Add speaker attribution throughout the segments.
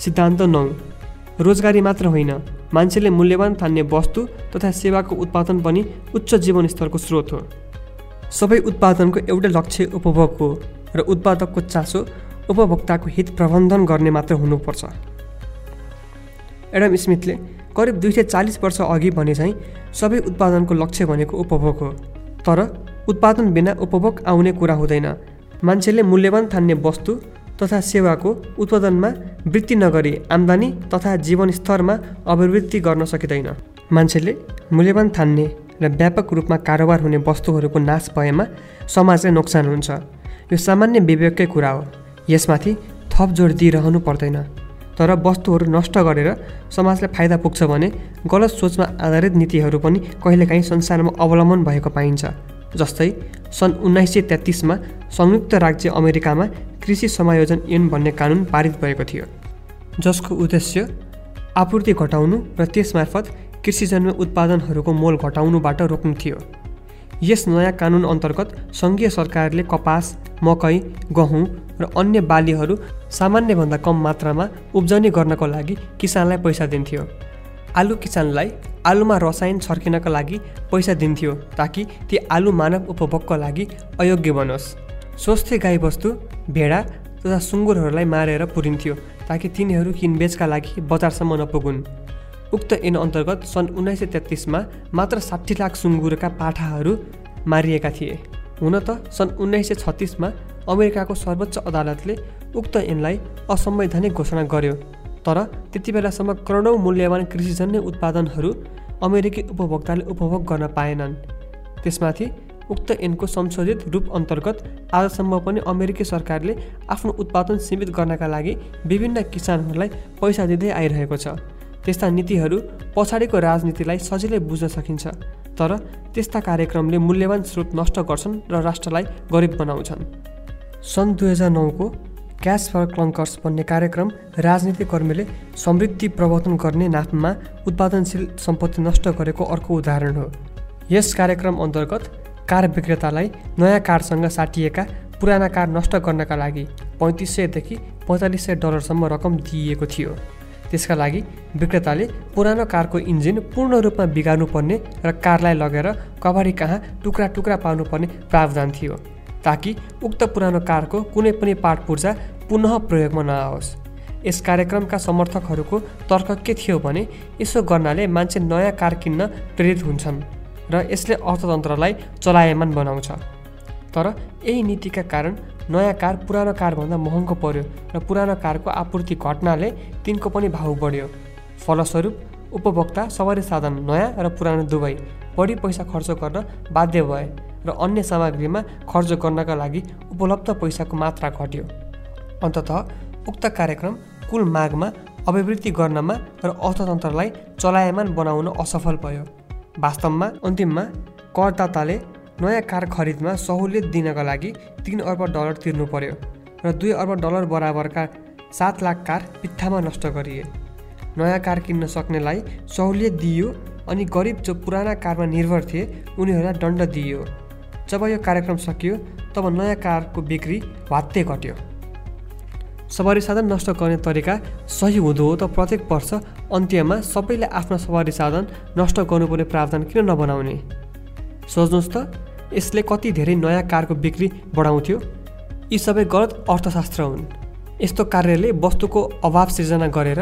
Speaker 1: सिद्धान्त नौ रोजगारी मात्र होइन मान्छेले मूल्यवान ठान्ने वस्तु तथा सेवाको उत्पादन पनि उच्च जीवनस्तरको स्रोत हो। सबै उत्पादनको एउटै लक्ष्य उपभोग हो र उत्पादकको चासो उपभोक्ताको हित प्रबन्धन गर्ने मात्र हुनुपर्छ। एडम स्मिथले करिब दुई सय चालिस वर्ष अघि भने चाहिँ सबै उत्पादनको लक्ष्य भनेको उपभोग हो। तर उत्पादन बिना उपभोग आउने कुरा हुँदैन। मान्छेले मूल्यवान ठान्ने वस्तु तथा सेवाको उत्पादनमा वृद्धि नगरी आम्दानी तथा जीवनस्तरमा अभिवृद्धि गर्न सकिँदैन। मान्छेले मूल्यवान ठान्ने र व्यापक रूपमा कारोबार हुने वस्तुहरूको नाश भएमा समाजलाई नोक्सान हुन्छ। यो सामान्य विवेककै कुरा हो। यसमाथि थप जोड दिइरहनु पर्दैन। तर वस्तुहरू नष्ट गरेर समाजलाई फाइदा पुग्छ भने गलत सोचमा आधारित नीतिहरू पनि कहिलेकाहीँ संसारमा अवलम्बन भएको पाइन्छ। जस्तै सन् उन्नाइस सय तेत्तिसमा संयुक्त राज्य अमेरिकामा कृषि समायोजन ऐन भन्ने कानुन पारित भएको थियो जसको उद्देश्य आपूर्ति घटाउनु र त्यसमार्फत कृषिजन्य उत्पादनहरूको मोल घटाउनुबाट रोक्नु थियो। यस नयाँ कानुन अन्तर्गत सङ्घीय सरकारले कपास मकै गहुँ र अन्य बालीहरू सामान्यभन्दा कम मात्रामा उब्जनी गर्नको लागि किसानलाई पैसा दिन्थ्यो। आलु किसानलाई आलुमा रसायन छर्किनका लागि पैसा दिन्थ्यो ताकि ती आलु मानव उपभोगका लागि अयोग्य बनोस्। स्वस्थ गाईबस्तु भेडा तथा सुँगुरहरूलाई मारेर पुरिन्थ्यो ताकि तिनीहरू किनबेचका लागि बजारसम्म नपुगुन्। उक्त ऐन अन्तर्गत सन् उन्नाइस सय तेत्तिसमा मात्र साठी लाख सुँगुरका पाठाहरू मारिएका थिए। हुन त सन् उन्नाइस सय छत्तिसमा अमेरिकाको सर्वोच्च अदालतले उक्त ऐनलाई असंवैधानिक घोषणा गर्यो तर त्यति बेलासम्म करोडौँ मूल्यवान कृषिजन्य उत्पादनहरू अमेरिकी उपभोक्ताले उपभोग गर्न पाएनन्। त्यसमाथि उक्त ऐनको संशोधित रूप अन्तर्गत आजसम्म पनि अमेरिकी सरकारले आफ्नो उत्पादन सीमित गर्नका लागि विभिन्न किसानहरूलाई पैसा दिँदै आइरहेको छ। त्यस्ता नीतिहरू पछाडिको राजनीतिलाई सजिलै बुझ्न सकिन्छ तर त्यस्ता कार्यक्रमले मूल्यवान स्रोत नष्ट गर्छन् र राष्ट्रलाई गरिब बनाउँछन्। सन् दुई हजार नौको क्यास फर क्लङ्कर्स भन्ने कार्यक्रम राजनीतिकर्मीले समृद्धि प्रवर्तन गर्ने नाममा उत्पादनशील सम्पत्ति नष्ट गरेको अर्को उदाहरण हो। यस कार्यक्रम अन्तर्गत कार विक्रेतालाई नयाँ कारसँग साटिएका पुराना कार नष्ट गर्नका लागि पैँतिस सयदेखि पैँतालिस सय डलरसम्म रकम दिइएको थियो। त्यसका लागि विक्रेताले पुरानो कारको इन्जिन पूर्ण रूपमा बिगार्नुपर्ने र कारलाई लगेर कबाडी कहाँ टुक्रा टुक्रा पार्नुपर्ने प्रावधान थियो ताकि उक्त पुरानो कारको कुनै पनि पार्ट पूर्जा पुनः प्रयोगमा नआओस्। यस कार्यक्रमका समर्थकहरूको तर्क के थियो भने यसो गर्नाले मान्छे नयाँ कार किन्न प्रेरित हुन्छन्। र यसले अर्थतन्त्रलाई चलायमान बनाउँछ। तर यही नीतिका कारण नयाँ कार पुरानो कारभन्दा महँगो पर्यो र पुरानो कारको आपूर्ति घट्नाले तिनको पनि भाउ बढ्यो। फलस्वरूप उपभोक्ता सवारी साधन नयाँ र पुरानो दुवै बढी पैसा खर्च गर्न बाध्य भए र अन्य सामग्रीमा खर्च गर्नका लागि उपलब्ध पैसाको मात्रा घट्यो। अन्तत उक्त कार्यक्रम कुल मागमा अभिवृद्धि गर्नमा र अर्थतन्त्रलाई चलायमान बनाउन असफल भयो। वास्तवमा अन्तिममा करदाताले नयाँ कार खरिदमा सहुलियत दिनका लागि तिन अर्ब डलर तिर्नु पर्यो र दुई अर्ब डलर बराबरका सात लाख कार पित्थामा नष्ट गरिए। नयाँ कार किन्न सक्नेलाई सहुलियत दिइयो अनि गरिब जो पुराना कारमा निर्भर थिए उनीहरूलाई दण्ड दिइयो। जब यो कार्यक्रम सकियो तब नयाँ कारको बिक्री भत्ते घट्यो। सवारी साधन नष्ट गर्ने तरिका सही हुँदो हो त प्रत्येक वर्ष अन्त्यमा सबैले आफ्ना सवारी साधन नष्ट गर्नुपर्ने प्रावधान किन नबनाउने? सोच्नुहोस् त यसले कति धेरै नयाँ कारको बिक्री बढाउँथ्यो? यी सबै गलत अर्थशास्त्र हुन्। यस्तो कार्यले वस्तुको अभाव सिर्जना गरेर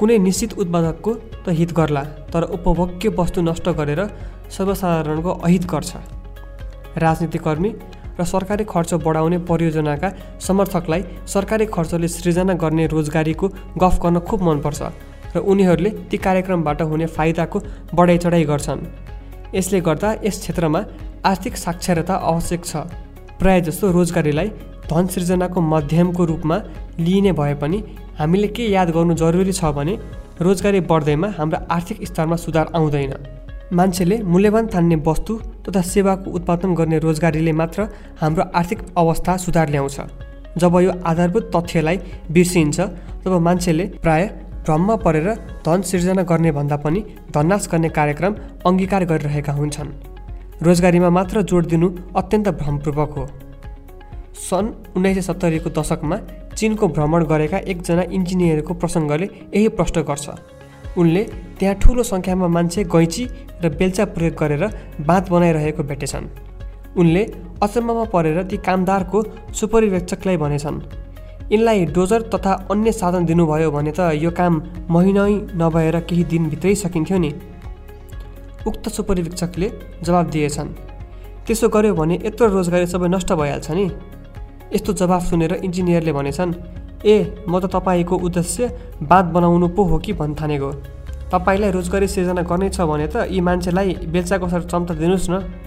Speaker 1: कुनै निश्चित उत्पादकको त हित गर्ला तर उपभोग्य वस्तु नष्ट गरेर सर्वसाधारणको अहित गर्छ। राजनीतिकर्मी र सरकारी खर्च बढाउने परियोजनाका समर्थकलाई सरकारी खर्चले सृजना गर्ने रोजगारीको गफ गर्न खुब मनपर्छ। र उनीहरूले ती कार्यक्रमबाट हुने फाइदाको बढाइचढाइ गर्छन्। यसले गर्दा यस क्षेत्रमा आर्थिक साक्षरता आवश्यक छ। प्रायःजसो रोजगारीलाई धन सृजनाको माध्यमको रूपमा लिइने भए पनि हामीले के याद गर्नु जरुरी छ भने रोजगारी बढ्दैमा हाम्रो आर्थिक स्तरमा सुधार आउँदैन। मान्छेले मूल्यवान ठान्ने वस्तु तथा सेवाको उत्पादन गर्ने रोजगारीले मात्र हाम्रो आर्थिक अवस्था सुधार ल्याउँछ। जब यो आधारभूत तथ्यलाई बिर्सिन्छ तब मान्छेले प्राय भ्रममा परेर धन सिर्जना गर्ने भन्दा पनि धन्नाश गर्ने कार्यक्रम अङ्गीकार गरिरहेका हुन्छन्। रोजगारीमा मात्र जोड दिनु अत्यन्त भ्रमपूर्वक हो। सन् उन्नाइस सय सत्तरीको दशकमा चिनको भ्रमण गरेका एकजना इन्जिनियरको प्रसङ्गले यही प्रश्न गर्छ। उनले त्यहाँ ठुलो सङ्ख्यामा मान्छे गैँची र बेल्चा प्रयोग गरेर बाँध बनाइरहेको भेटेछन्। उनले अचम्ममा परेर ती कामदारको सुपरिवेक्षकलाई भनेछन्। यिनलाई डोजर तथा अन्य साधन दिनुभयो भने त यो काम महिनै नभएर केही दिनभित्रै सकिन्थ्यो नि। उक्त सुपरिवीक्षकले जवाब दिएछन् त्यसो गर्यो भने यत्रो रोजगारी सबै नष्ट भइहाल्छ नि? यस्तो जवाफ सुनेर इन्जिनियरले भनेछन् ए म त तपाईँको उद्देश्य बाँध बनाउनु पो हो कि भन्ठानेको तपाईँलाई रोजगारी सिर्जना गर्नै छ भने त यी मान्छेलाई बेल्चाको सर क्षमता दिनुहोस् न।